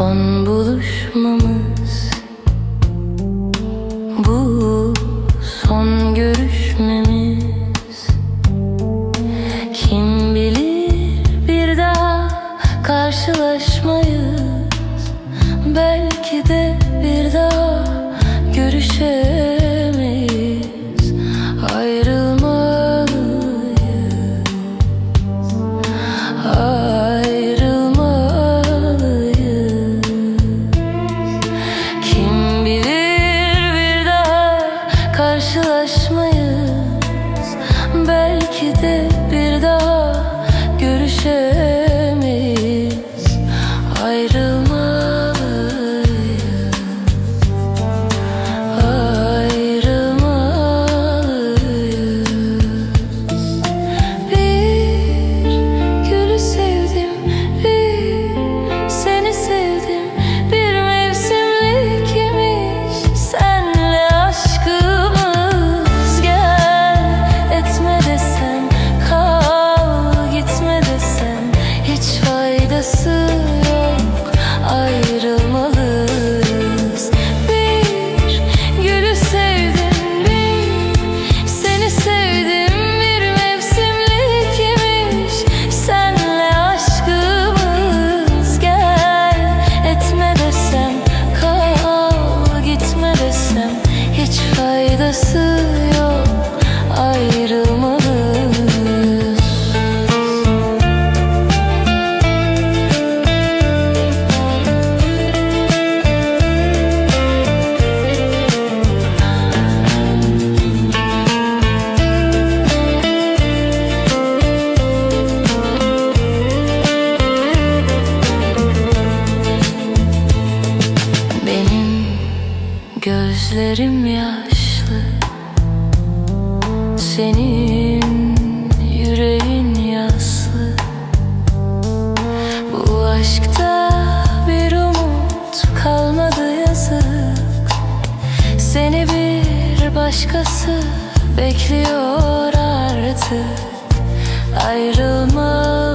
Son buluşmamız Bu son aşmayız Belki de bir daha görüşe 死。Gözlerim yaşlı. Senin yüreğin yaslı. Bu aşkta bir umut kalmadı yazık. Seni bir başkası bekliyor artık. Ayrılmak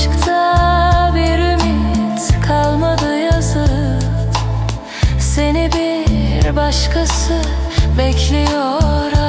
aşkta bir ümit kalmadı yazı Seni bir başkası bekliyor